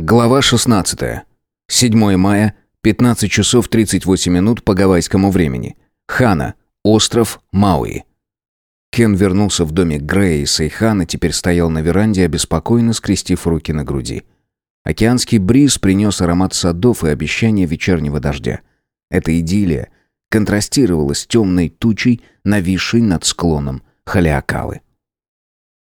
Глава 16. 7 мая, 15 часов 38 минут по гавайскому времени. Хана, остров Мауи. Кен вернулся в домик Грея и Сейхан и теперь стоял на веранде, обеспокоенно скрестив руки на груди. Океанский бриз принес аромат садов и обещание вечернего дождя. Эта идиллия контрастировала с темной тучей, нависшей над склоном Халиакалы.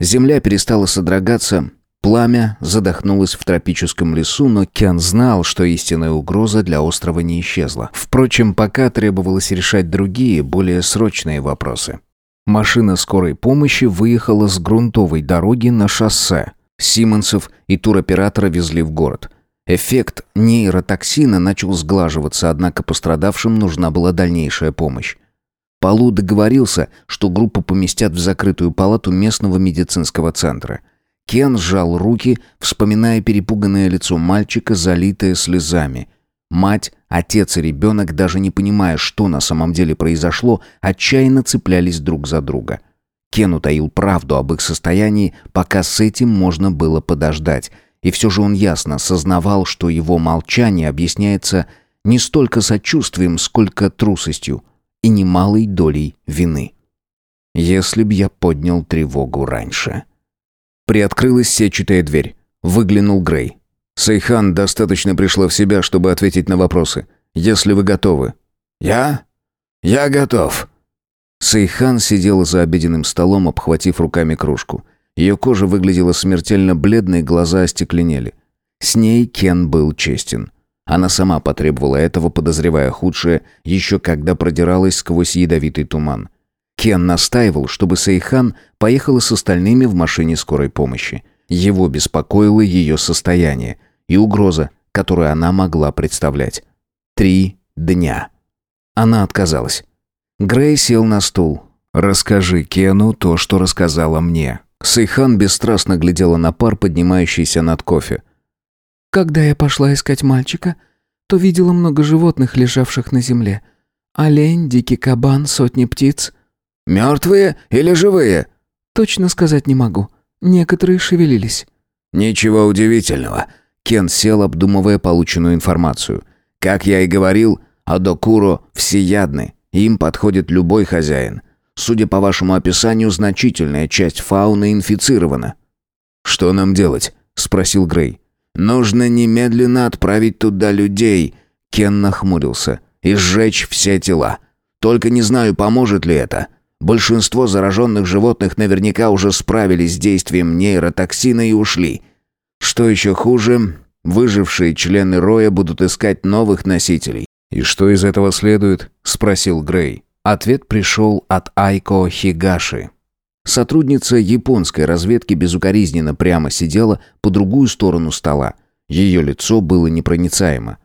Земля перестала содрогаться, пламя задохнулось в тропическом лесу, но Кен знал, что истинная угроза для острова не исчезла. Впрочем, пока требовалось решать другие, более срочные вопросы. Машина скорой помощи выехала с грунтовой дороги на шоссе. Симонсов и туроператора везли в город. Эффект нейротоксина начал сглаживаться, однако пострадавшим нужна была дальнейшая помощь. Полу договорился, что группу поместят в закрытую палату местного медицинского центра. Кен сжал руки, вспоминая перепуганное лицо мальчика, залитое слезами. Мать, отец и ребенок, даже не понимая, что на самом деле произошло, отчаянно цеплялись друг за друга. Кен утаил правду об их состоянии, пока с этим можно было подождать. И все же он ясно сознавал, что его молчание объясняется не столько сочувствием, сколько трусостью и немалой долей вины. Если б я поднял тревогу раньше. Приоткрылась сетчатая дверь. Выглянул Грей. Сейхан достаточно пришла в себя, чтобы ответить на вопросы. Если вы готовы. Я? Я готов. Сейхан сидела за обеденным столом, обхватив руками кружку. Ее кожа выглядела смертельно бледной, глаза остекленели. С ней Кен был честен. Она сама потребовала этого, подозревая худшее, еще когда продиралась сквозь ядовитый туман. Кен настаивал, чтобы Сейхан поехала с остальными в машине скорой помощи. Его беспокоило ее состояние и угроза, которую она могла представлять. Три дня. Она отказалась. Грей сел на стул. «Расскажи Кену то, что рассказала мне». Сейхан бесстрастно глядела на пар, поднимающийся над кофе. Когда я пошла искать мальчика, то видела много животных, лежавших на земле. Олень, дикий кабан, сотни птиц. Мертвые или живые? Точно сказать не могу. Некоторые шевелились. Ничего удивительного. Кен сел, обдумывая полученную информацию. Как я и говорил, Адокуро всеядны. Им подходит любой хозяин. Судя по вашему описанию, значительная часть фауны инфицирована. «Что нам делать?» – спросил Грей. «Нужно немедленно отправить туда людей», — Кен нахмурился, «и сжечь все тела. Только не знаю, поможет ли это. Большинство зараженных животных наверняка уже справились с действием нейротоксина и ушли. Что еще хуже, выжившие члены роя будут искать новых носителей». «И что из этого следует?» — спросил Грей. Ответ пришел от Айко Хигаши. Сотрудница японской разведки безукоризненно прямо сидела по другую сторону стола. Ее лицо было непроницаемо.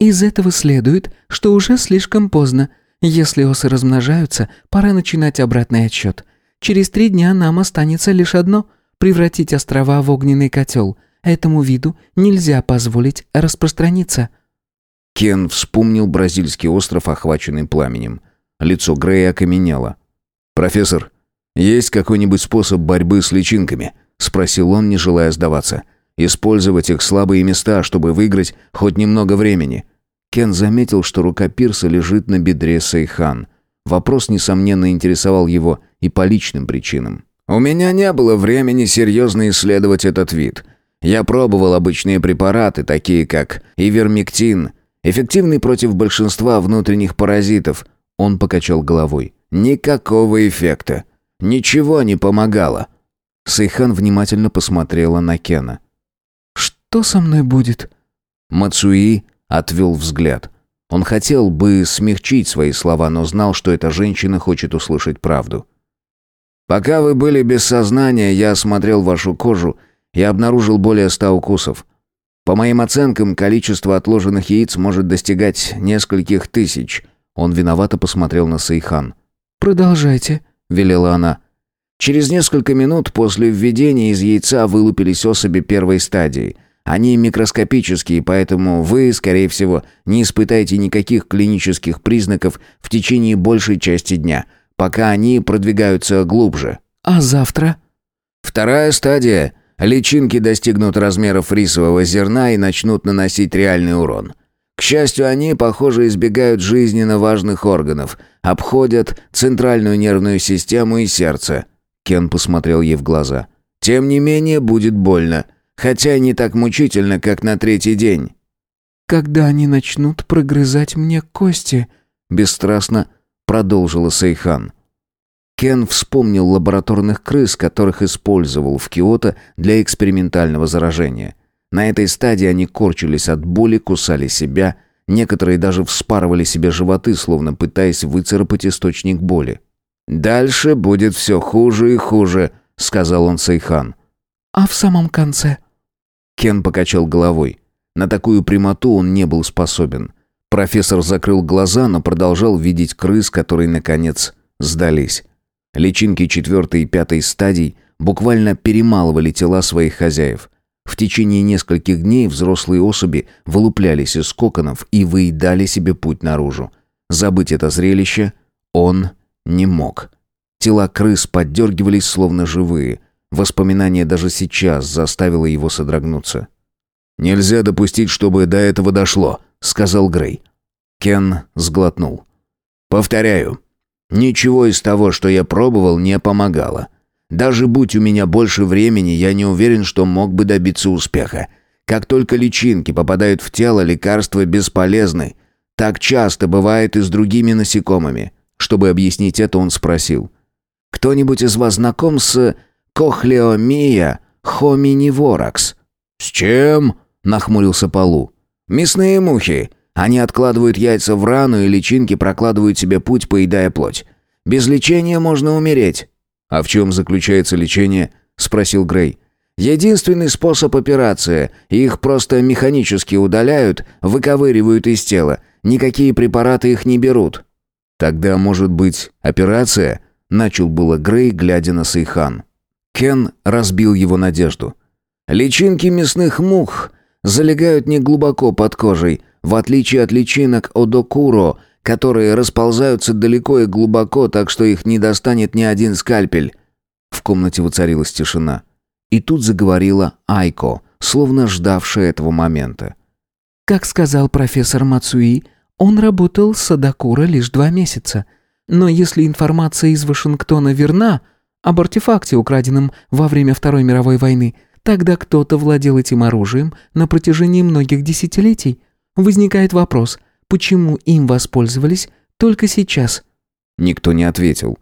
«Из этого следует, что уже слишком поздно. Если осы размножаются, пора начинать обратный отсчет. Через три дня нам останется лишь одно — превратить острова в огненный котел. Этому виду нельзя позволить распространиться». Кен вспомнил бразильский остров, охваченный пламенем. Лицо Грея окаменело. «Профессор, «Есть какой-нибудь способ борьбы с личинками?» – спросил он, не желая сдаваться. «Использовать их слабые места, чтобы выиграть хоть немного времени». Кен заметил, что рука Пирса лежит на бедре Сейхан. Вопрос, несомненно, интересовал его и по личным причинам. «У меня не было времени серьезно исследовать этот вид. Я пробовал обычные препараты, такие как ивермектин, эффективный против большинства внутренних паразитов». Он покачал головой. «Никакого эффекта. Ничего не помогало. Сейхан внимательно посмотрела на Кена. «Что со мной будет?» Мацуи отвел взгляд. Он хотел бы смягчить свои слова, но знал, что эта женщина хочет услышать правду. «Пока вы были без сознания, я осмотрел вашу кожу и обнаружил более ста укусов. По моим оценкам, количество отложенных яиц может достигать нескольких тысяч». Он виновато посмотрел на Сейхан. «Продолжайте», велела она. Через несколько минут после введения из яйца вылупились особи первой стадии. Они микроскопические, поэтому вы, скорее всего, не испытаете никаких клинических признаков в течение большей части дня, пока они продвигаются глубже. А завтра? Вторая стадия. Личинки достигнут размеров рисового зерна и начнут наносить реальный урон. К счастью, они, похоже, избегают жизненно важных органов, обходят центральную нервную систему и сердце. Кен посмотрел ей в глаза. Тем не менее, будет больно, хотя не так мучительно, как на третий день. Когда они начнут прогрызать мне кости, бесстрастно продолжила Сейхан. Кен вспомнил лабораторных крыс, которых использовал в Киото для экспериментального заражения. На этой стадии они корчились от боли, кусали себя, некоторые даже вспарывали себе животы, словно пытаясь выцарапать источник боли. «Дальше будет все хуже и хуже», — сказал он Сайхан. «А в самом конце?» Кен покачал головой. На такую прямоту он не был способен. Профессор закрыл глаза, но продолжал видеть крыс, которые, наконец, сдались. Личинки четвертой и пятой стадий буквально перемалывали тела своих хозяев. В течение нескольких дней взрослые особи вылуплялись из коконов и выедали себе путь наружу. Забыть это зрелище он не мог. Тела крыс поддергивались, словно живые. Воспоминание даже сейчас заставило его содрогнуться. «Нельзя допустить, чтобы до этого дошло», — сказал Грей. Кен сглотнул. «Повторяю, ничего из того, что я пробовал, не помогало. Даже будь у меня больше времени, я не уверен, что мог бы добиться успеха. Как только личинки попадают в тело, лекарства бесполезны. Так часто бывает и с другими насекомыми. Чтобы объяснить это, он спросил. «Кто-нибудь из вас знаком с кохлеомия хоминиворакс?» «С чем?» — нахмурился Полу. «Мясные мухи. Они откладывают яйца в рану, и личинки прокладывают себе путь, поедая плоть. Без лечения можно умереть». «А в чем заключается лечение?» – спросил Грей. «Единственный способ операции. Их просто механически удаляют, выковыривают из тела. Никакие препараты их не берут». «Тогда, может быть, операция?» – начал было Грей, глядя на Сейхан. Кен разбил его надежду. «Личинки мясных мух залегают неглубоко под кожей, в отличие от личинок одокуро – которые расползаются далеко и глубоко, так что их не достанет ни один скальпель. В комнате воцарилась тишина. И тут заговорила Айко, словно ждавшая этого момента. Как сказал профессор Мацуи, он работал с Адакура лишь два месяца. Но если информация из Вашингтона верна об артефакте, украденном во время Второй мировой войны, тогда кто-то владел этим оружием на протяжении многих десятилетий. Возникает вопрос – Почему им воспользовались только сейчас?» Никто не ответил.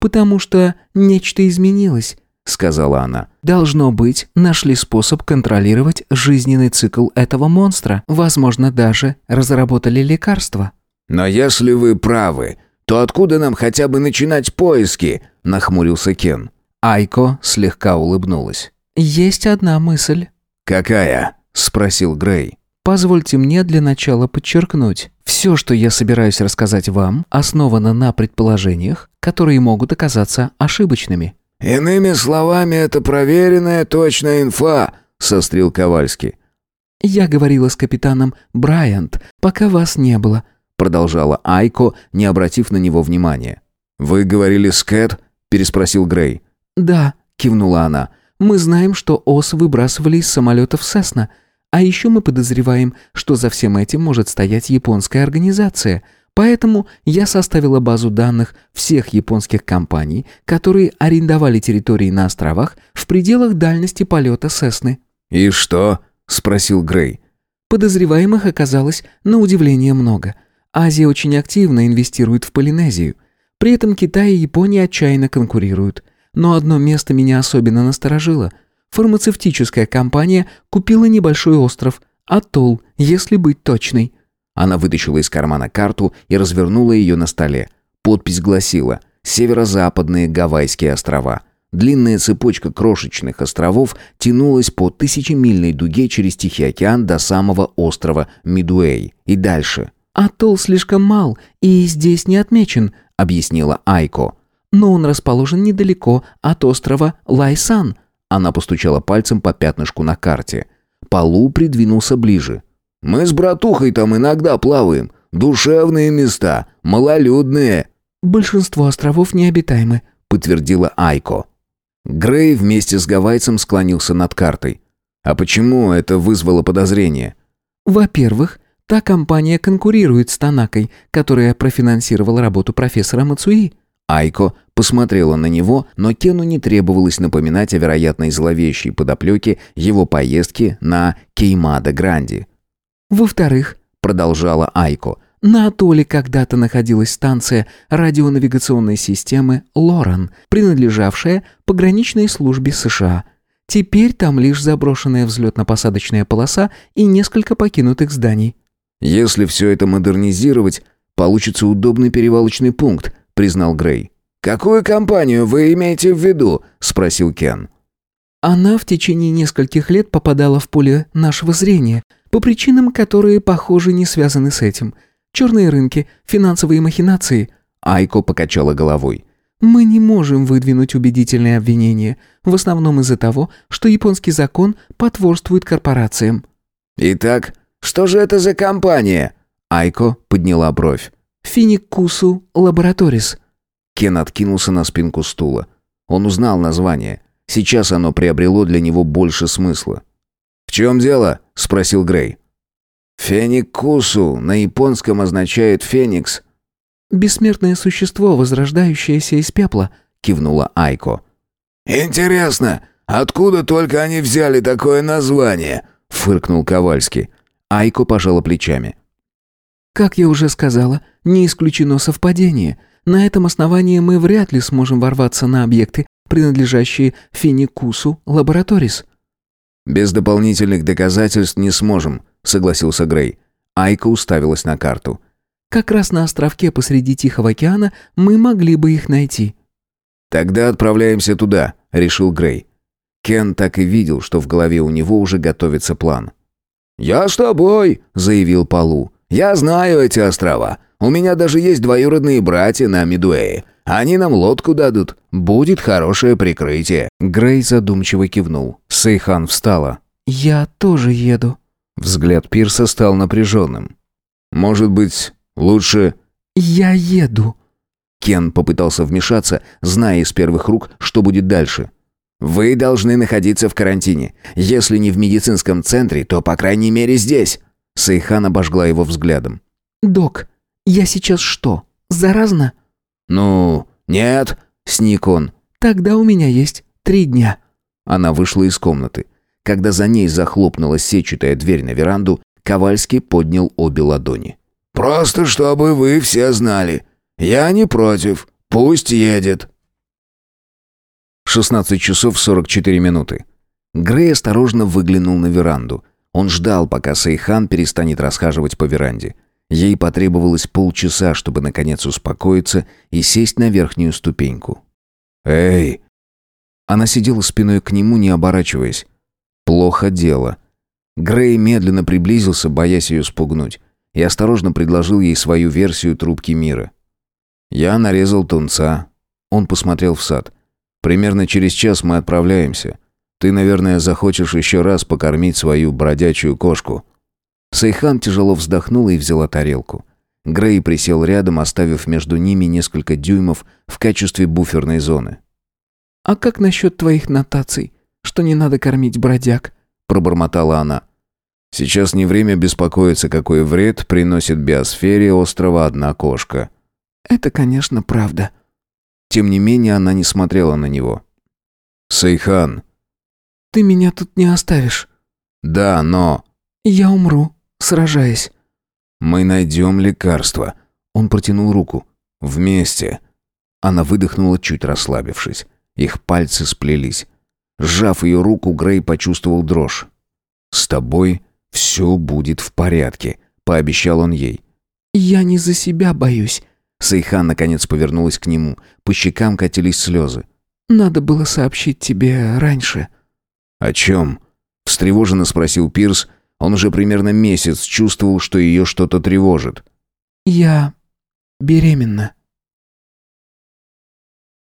«Потому что нечто изменилось», — сказала она. «Должно быть, нашли способ контролировать жизненный цикл этого монстра. Возможно, даже разработали лекарство». «Но если вы правы, то откуда нам хотя бы начинать поиски?» — нахмурился Кен. Айко слегка улыбнулась. «Есть одна мысль». «Какая?» — спросил Грей. Позвольте мне для начала подчеркнуть, все, что я собираюсь рассказать вам, основано на предположениях, которые могут оказаться ошибочными. Иными словами, это проверенная точная инфа, сострил Ковальский. Я говорила с капитаном Брайант, пока вас не было, продолжала Айко, не обратив на него внимания. Вы говорили с Кэт? Переспросил Грей. Да, кивнула она. Мы знаем, что ос выбрасывали из самолетов Сесна. А еще мы подозреваем, что за всем этим может стоять японская организация. Поэтому я составила базу данных всех японских компаний, которые арендовали территории на островах в пределах дальности полета Сесны. «И что?» – спросил Грей. Подозреваемых оказалось на удивление много. Азия очень активно инвестирует в Полинезию. При этом Китай и Япония отчаянно конкурируют. Но одно место меня особенно насторожило – Фармацевтическая компания купила небольшой остров, атолл, если быть точной. Она вытащила из кармана карту и развернула ее на столе. Подпись гласила «Северо-западные Гавайские острова». Длинная цепочка крошечных островов тянулась по тысячемильной дуге через Тихий океан до самого острова Мидуэй и дальше. «Атолл слишком мал и здесь не отмечен», — объяснила Айко. «Но он расположен недалеко от острова Лайсан, она постучала пальцем по пятнышку на карте. Полу придвинулся ближе. «Мы с братухой там иногда плаваем. Душевные места, малолюдные». «Большинство островов необитаемы», — подтвердила Айко. Грей вместе с гавайцем склонился над картой. А почему это вызвало подозрение? Во-первых, та компания конкурирует с Танакой, которая профинансировала работу профессора Мацуи. Айко посмотрела на него, но Кену не требовалось напоминать о вероятной зловещей подоплеке его поездки на Кеймада-Гранди. Во-вторых, продолжала Айко, на атолле когда-то находилась станция радионавигационной системы «Лорен», принадлежавшая пограничной службе США. Теперь там лишь заброшенная взлетно-посадочная полоса и несколько покинутых зданий. «Если все это модернизировать, получится удобный перевалочный пункт», — признал Грей. «Какую компанию вы имеете в виду?» — спросил Кен. Она в течение нескольких лет попадала в поле нашего зрения, по причинам, которые, похоже, не связаны с этим. Черные рынки, финансовые махинации. Айко покачала головой. Мы не можем выдвинуть убедительные обвинения, в основном из-за того, что японский закон потворствует корпорациям. Итак, что же это за компания? Айко подняла бровь. Финикусу Лабораторис. Кен откинулся на спинку стула. Он узнал название. Сейчас оно приобрело для него больше смысла. «В чем дело?» – спросил Грей. «Феникусу на японском означает «феникс». «Бессмертное существо, возрождающееся из пепла», – кивнула Айко. «Интересно, откуда только они взяли такое название?» – фыркнул Ковальский. Айко пожала плечами. «Как я уже сказала, не исключено совпадение. На этом основании мы вряд ли сможем ворваться на объекты, принадлежащие Финикусу Лабораторис». «Без дополнительных доказательств не сможем», — согласился Грей. Айка уставилась на карту. «Как раз на островке посреди Тихого океана мы могли бы их найти». «Тогда отправляемся туда», — решил Грей. Кен так и видел, что в голове у него уже готовится план. «Я с тобой», — заявил Палу. «Я знаю эти острова. У меня даже есть двоюродные братья на Медуэе. Они нам лодку дадут. Будет хорошее прикрытие». Грей задумчиво кивнул. Сейхан встала. «Я тоже еду». Взгляд Пирса стал напряженным. «Может быть, лучше...» «Я еду». Кен попытался вмешаться, зная из первых рук, что будет дальше. «Вы должны находиться в карантине. Если не в медицинском центре, то, по крайней мере, здесь». Сейхан обожгла его взглядом. «Док, я сейчас что, заразна?» «Ну, нет», — сник он. «Тогда у меня есть три дня». Она вышла из комнаты. Когда за ней захлопнулась сетчатая дверь на веранду, Ковальский поднял обе ладони. «Просто чтобы вы все знали. Я не против. Пусть едет». 16 часов 44 минуты. Грей осторожно выглянул на веранду. Он ждал, пока Сейхан перестанет расхаживать по веранде. Ей потребовалось полчаса, чтобы наконец успокоиться и сесть на верхнюю ступеньку. «Эй!» Она сидела спиной к нему, не оборачиваясь. Плохо дело. Грей медленно приблизился, боясь ее спугнуть, и осторожно предложил ей свою версию трубки мира. «Я нарезал тунца». Он посмотрел в сад. «Примерно через час мы отправляемся. Ты, наверное, захочешь еще раз покормить свою бродячую кошку». Сайхан тяжело вздохнула и взяла тарелку. Грей присел рядом, оставив между ними несколько дюймов в качестве буферной зоны. «А как насчет твоих нотаций, что не надо кормить бродяг?» – пробормотала она. «Сейчас не время беспокоиться, какой вред приносит биосфере острова одна кошка». «Это, конечно, правда». Тем не менее, она не смотрела на него. «Сайхан». «Ты меня тут не оставишь». «Да, но...» «Я умру» сражаясь. «Мы найдем лекарство». Он протянул руку. «Вместе». Она выдохнула, чуть расслабившись. Их пальцы сплелись. Сжав ее руку, Грей почувствовал дрожь. «С тобой все будет в порядке», — пообещал он ей. «Я не за себя боюсь». Сайхан наконец повернулась к нему. По щекам катились слезы. «Надо было сообщить тебе раньше». «О чем?» — встревоженно спросил Пирс, — он уже примерно месяц чувствовал, что ее что-то тревожит. «Я беременна».